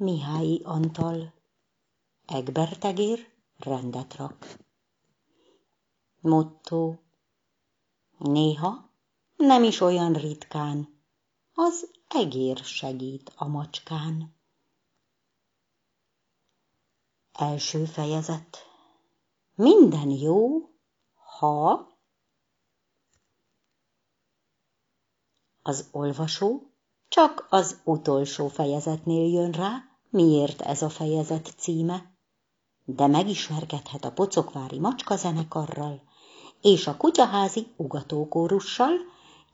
Mihályi Antal. Egbertegér rendet rak. Motto. Néha, nem is olyan ritkán, az egér segít a macskán. Első fejezet. Minden jó, ha az olvasó csak az utolsó fejezetnél jön rá, miért ez a fejezet címe, de megismerkedhet a pocokvári macskazenekarral, és a kutyaházi ugatókórussal,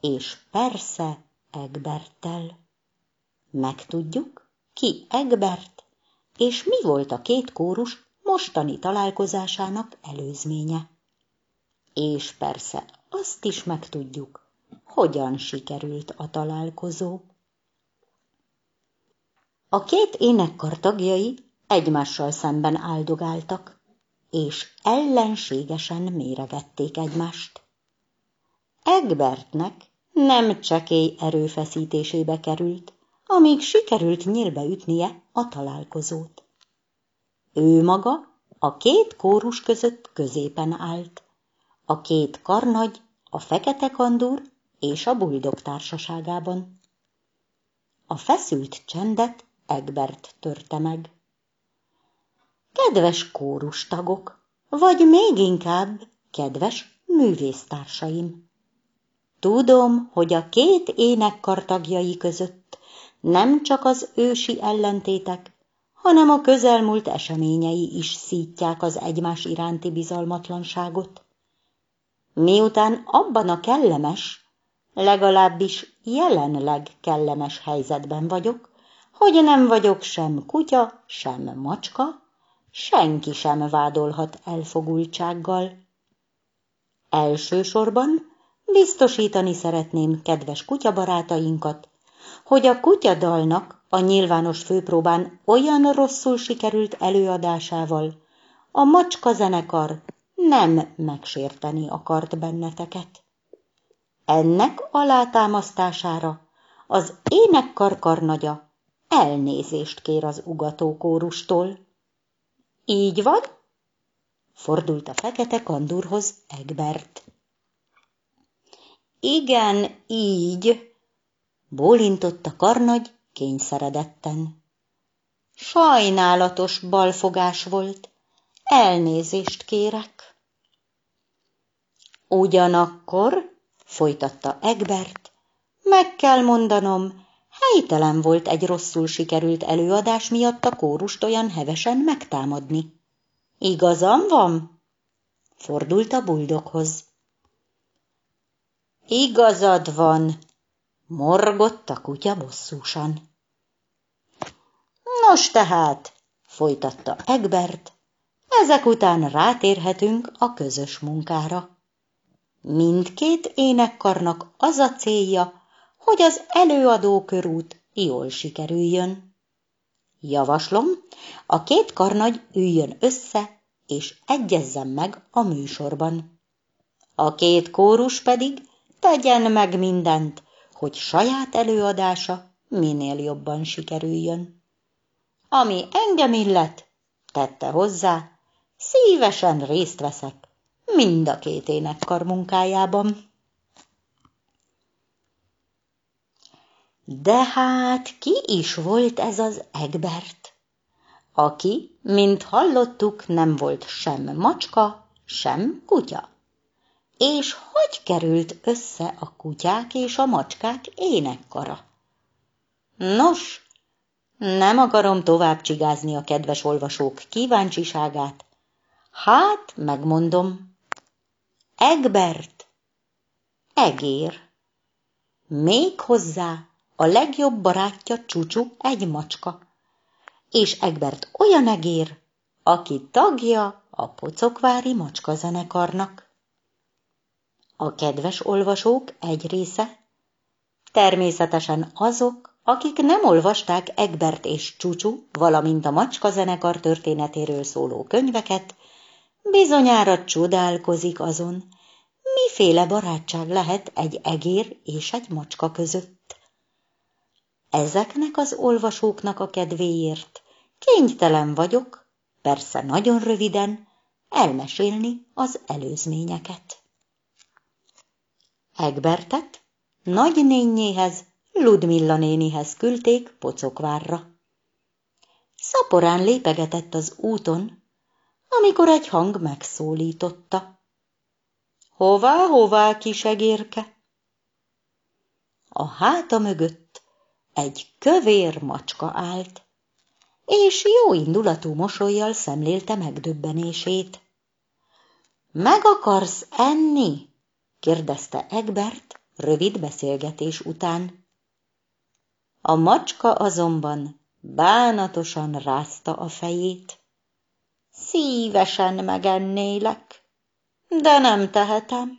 és persze Egberttel. Megtudjuk, ki Egbert, és mi volt a két kórus mostani találkozásának előzménye. És persze azt is megtudjuk, hogyan sikerült a találkozó. A két énekkar tagjai egymással szemben áldogáltak, és ellenségesen méregették egymást. Egbertnek nem csekély erőfeszítésébe került, amíg sikerült nyílbe ütnie a találkozót. Ő maga a két kórus között középen állt, a két karnagy, a fekete kandúr és a buldog társaságában. A feszült csendet Egbert törte meg. Kedves kórustagok, vagy még inkább kedves művésztársaim! Tudom, hogy a két énekkar tagjai között nem csak az ősi ellentétek, hanem a közelmúlt eseményei is szítják az egymás iránti bizalmatlanságot. Miután abban a kellemes, legalábbis jelenleg kellemes helyzetben vagyok, hogy nem vagyok sem kutya, sem macska, senki sem vádolhat elfogultsággal. Elsősorban biztosítani szeretném kedves kutyabarátainkat, hogy a kutyadalnak a nyilvános főpróbán olyan rosszul sikerült előadásával a macska zenekar nem megsérteni akart benneteket. Ennek alátámasztására az énekkar karnagya elnézést kér az ugatókórustól. Így van? Fordult a fekete kandúrhoz Egbert. Igen, így, bólintott a karnagy kényszeredetten. Sajnálatos balfogás volt, elnézést kérek. Ugyanakkor, folytatta Egbert, meg kell mondanom, helytelen volt egy rosszul sikerült előadás miatt a kórust olyan hevesen megtámadni. Igazam van? Fordult a buldoghoz. Igazad van, morgott a kutya bosszúsan. Nos tehát, folytatta Egbert, ezek után rátérhetünk a közös munkára. Mindkét énekkarnak az a célja, hogy az előadókörút jól sikerüljön. Javaslom, a két karnagy üljön össze, és egyezzen meg a műsorban. A két kórus pedig tegyen meg mindent, hogy saját előadása minél jobban sikerüljön. Ami engem illet, tette hozzá, szívesen részt veszek mind a két énekkar munkájában. De hát ki is volt ez az Egbert, aki, mint hallottuk, nem volt sem macska, sem kutya? És hogy került össze a kutyák és a macskák énekkara? Nos, nem akarom tovább csigázni a kedves olvasók kíváncsiságát. Hát, megmondom. Egbert, egér. Még hozzá a legjobb barátja Csúcsú egy macska. És Egbert olyan egér, aki tagja a pocokvári macskazenekarnak. A kedves olvasók egy része, természetesen azok, akik nem olvasták Egbert és Csúcsú, valamint a macska zenekar történetéről szóló könyveket, bizonyára csodálkozik azon, miféle barátság lehet egy egér és egy macska között. Ezeknek az olvasóknak a kedvéért kénytelen vagyok, persze nagyon röviden, elmesélni az előzményeket. Egbertet nagynényéhez, Ludmilla nénihez küldték Pocokvárra. Szaporán lépegetett az úton, amikor egy hang megszólította. Hová, hová, kisegérke? A háta mögött egy kövér macska állt, és jó indulatú mosolyjal szemlélte megdöbbenését. Meg akarsz enni? kérdezte Egbert rövid beszélgetés után. A macska azonban bánatosan rázta a fejét. Szívesen megennélek, de nem tehetem.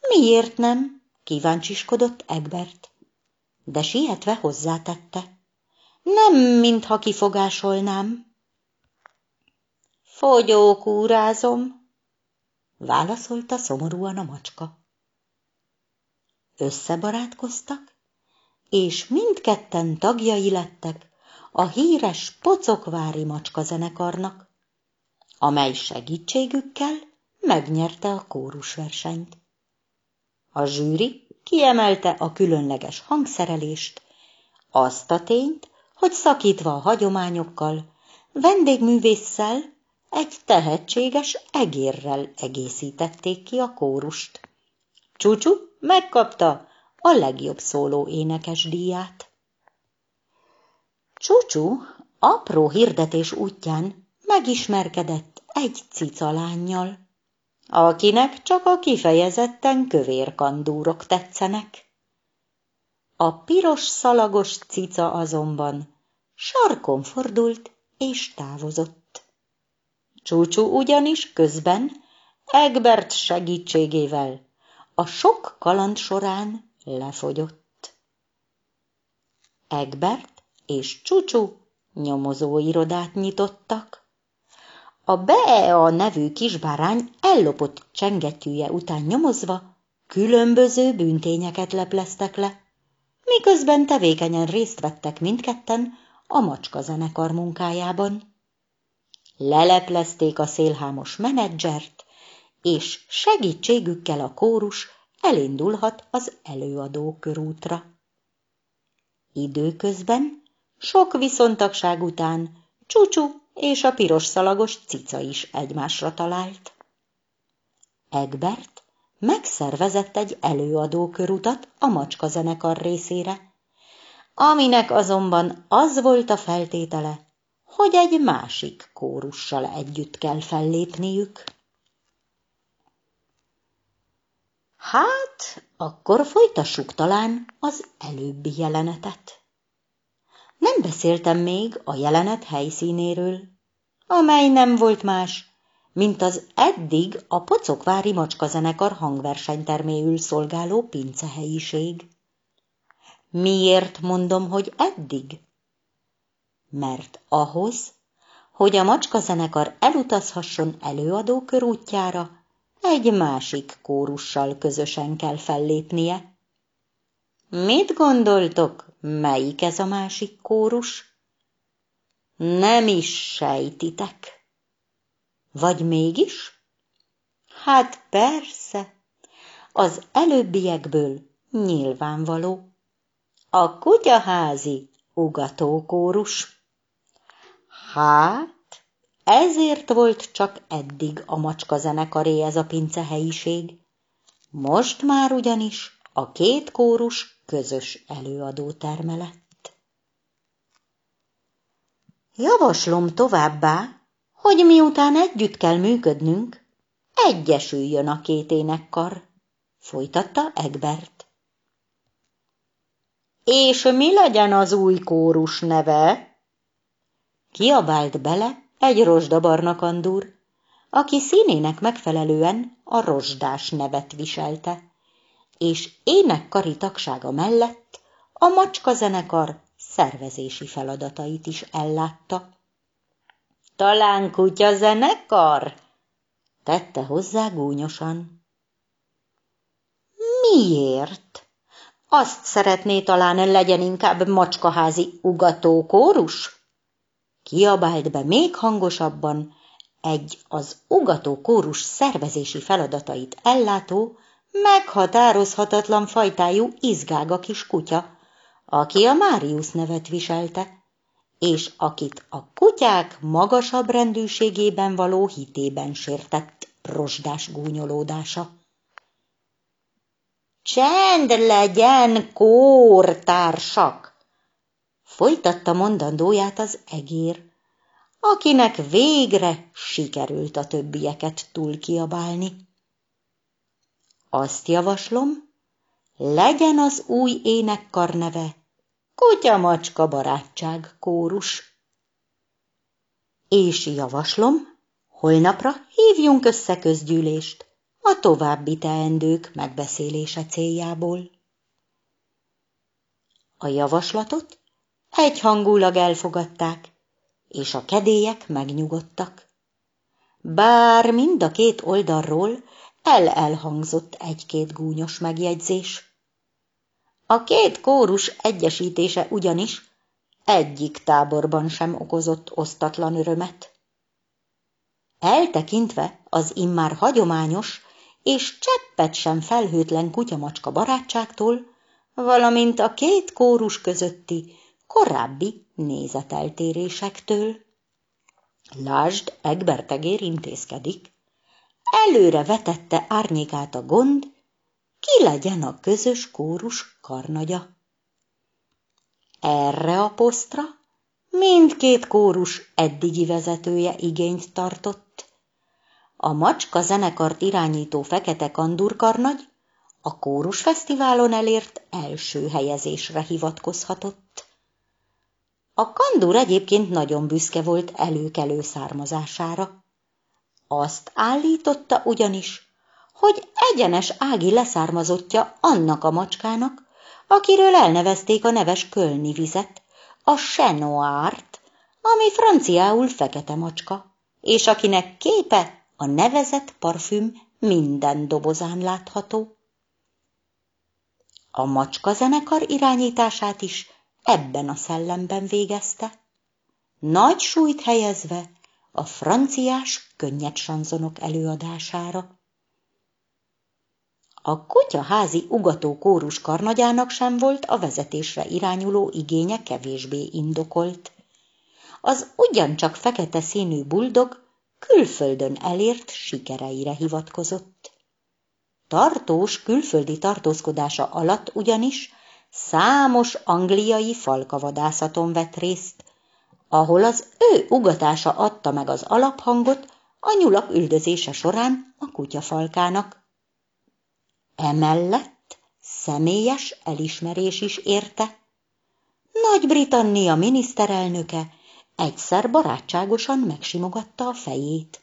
Miért nem? kíváncsiskodott Egbert, de sietve hozzátette. Nem, mintha kifogásolnám. Fogyókúrázom, válaszolta szomorúan a macska. Összebarátkoztak, és mindketten tagjai lettek a híres Pocokvári macska zenekarnak, amely segítségükkel megnyerte a kórusversenyt. A zsűri kiemelte a különleges hangszerelést, azt a tényt, hogy szakítva a hagyományokkal, vendégművésszel, egy tehetséges egérrel egészítették ki a kórust. Csúcsú megkapta a legjobb szóló énekes díját. Csúcsú apró hirdetés útján megismerkedett egy cicalánnyal, akinek csak a kifejezetten kövér kandúrok tetszenek. A piros szalagos cica azonban sarkon fordult és távozott. Csúcsú ugyanis közben Egbert segítségével a sok kaland során lefogyott. Egbert és Csúcsú nyomozóirodát nyitottak. A Bea nevű kisbárány ellopott csengettyűje után nyomozva különböző bűntényeket lepleztek le miközben tevékenyen részt vettek mindketten a macska zenekar munkájában. Leleplezték a szélhámos menedzsert, és segítségükkel a kórus elindulhat az előadó körútra. Időközben, sok viszontagság után Csúcsú és a piros szalagos cica is egymásra talált. Egbert megszervezett egy előadókörutat a macska zenekar részére, aminek azonban az volt a feltétele, hogy egy másik kórussal együtt kell fellépniük. Hát, akkor folytassuk talán az előbbi jelenetet. Nem beszéltem még a jelenet helyszínéről, amely nem volt más, mint az eddig a Pocokvári Macskazenekar hangversenyterméül szolgáló pincehelyiség. Miért mondom, hogy eddig? Mert ahhoz, hogy a macskazenekar elutazhasson előadó körútjára, egy másik kórussal közösen kell fellépnie. Mit gondoltok, melyik ez a másik kórus? Nem is sejtitek. Vagy mégis? Hát persze, az előbbiekből nyilvánvaló. A kutyaházi ugatókórus. Hát, ezért volt csak eddig a macska zenekaré ez a pincehelyiség. Most már ugyanis a két kórus közös előadó termelett. Javaslom továbbá, hogy miután együtt kell működnünk, egyesüljön a két énekkar, folytatta Egbert. És mi legyen az új kórus neve? Kiabált bele egy rozsdabarna kandúr, aki színének megfelelően a rozsdás nevet viselte, és énekkari tagsága mellett a macska zenekar szervezési feladatait is ellátta. Talán kutya zenekar? Tette hozzá gúnyosan. Miért? Azt szeretné talán legyen inkább macskaházi ugatókórus? Kiabált be még hangosabban egy az ugatókórus szervezési feladatait ellátó, meghatározhatatlan fajtájú izgága kis kutya, aki a Máriusz nevet viselte, és akit a kutyák magasabb rendűségében való hitében sértett rozsdás gúnyolódása. Csend legyen, kórtársak! Folytatta mondandóját az egér, akinek végre sikerült a többieket túl kiabálni. Azt javaslom, legyen az új énekkar neve Kutya-macska barátság kórus. És javaslom, holnapra hívjunk össze közgyűlést a további teendők megbeszélése céljából. A javaslatot egyhangulag elfogadták, és a kedélyek megnyugodtak. Bár mind a két oldalról el-elhangzott egy-két gúnyos megjegyzés. A két kórus egyesítése ugyanis egyik táborban sem okozott osztatlan örömet. Eltekintve az immár hagyományos és cseppet sem felhőtlen kutyamacska barátságtól, valamint a két kórus közötti korábbi nézeteltérésektől. Lásd, Egbertegér intézkedik. Előre vetette árnyékát a gond, ki legyen a közös kórus karnagya. Erre a posztra mindkét kórus eddigi vezetője igényt tartott. A macska zenekart irányító fekete kandurkarnagy a kórus fesztiválon elért első helyezésre hivatkozhatott. A kandur egyébként nagyon büszke volt előkelő származására. Azt állította ugyanis, hogy egyenes Ági leszármazottja annak a macskának, akiről elnevezték a neves kölni vizet, a Chenoárt, ami franciául fekete macska, és akinek képe a nevezett parfüm minden dobozán látható. A macska zenekar irányítását is ebben a szellemben végezte, nagy súlyt helyezve a franciás könnyed sanzonok előadására. A kutyaházi ugató kórus karnagyának sem volt a vezetésre irányuló igénye kevésbé indokolt. Az ugyancsak fekete színű buldog külföldön elért sikereire hivatkozott. Tartós külföldi tartózkodása alatt ugyanis számos angliai falkavadászaton vett részt, ahol az ő ugatása adta meg az alaphangot a nyulak üldözése során a kutyafalkának. Emellett személyes elismerés is érte. Nagy-Britannia miniszterelnöke egyszer barátságosan megsimogatta a fejét.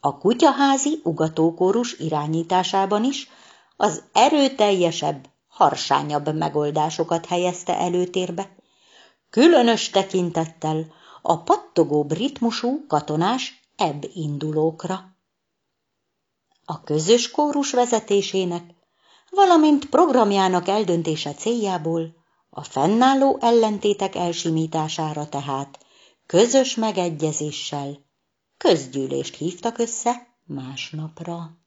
A kutyaházi ugatókórus irányításában is az erőteljesebb, harsányabb megoldásokat helyezte előtérbe, különös tekintettel a pattogó ritmusú katonás ebb indulókra a közös kórus vezetésének, valamint programjának eldöntése céljából a fennálló ellentétek elsimítására tehát közös megegyezéssel közgyűlést hívtak össze másnapra.